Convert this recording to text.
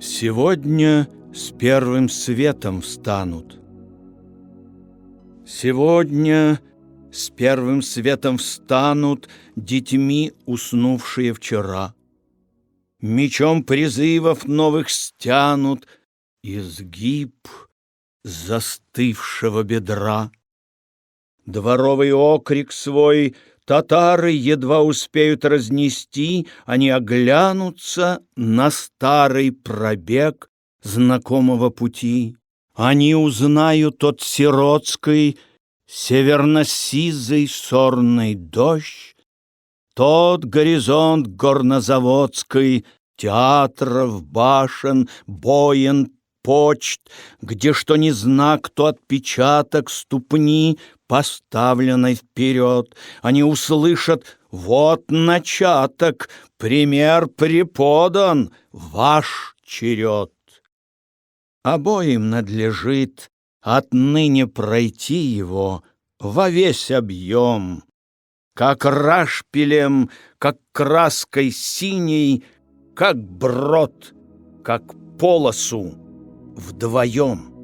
Сегодня с первым светом встанут. Сегодня с первым светом встанут детьми, уснувшие вчера. Мечом призывов новых стянут изгиб застывшего бедра. Дворовый окрик свой Татары едва успеют разнести, они оглянутся на старый пробег знакомого пути. Они узнают тот сиротской, северно-сизый сорный дождь, тот горизонт горнозаводской, театров, башен, боен, почт, где что ни знак, то отпечаток ступни, поставленной вперед. Они услышат «Вот начаток, пример преподан, ваш черед». Обоим надлежит отныне пройти его во весь объем, как рашпилем, как краской синей, как брод, как полосу вдвоем.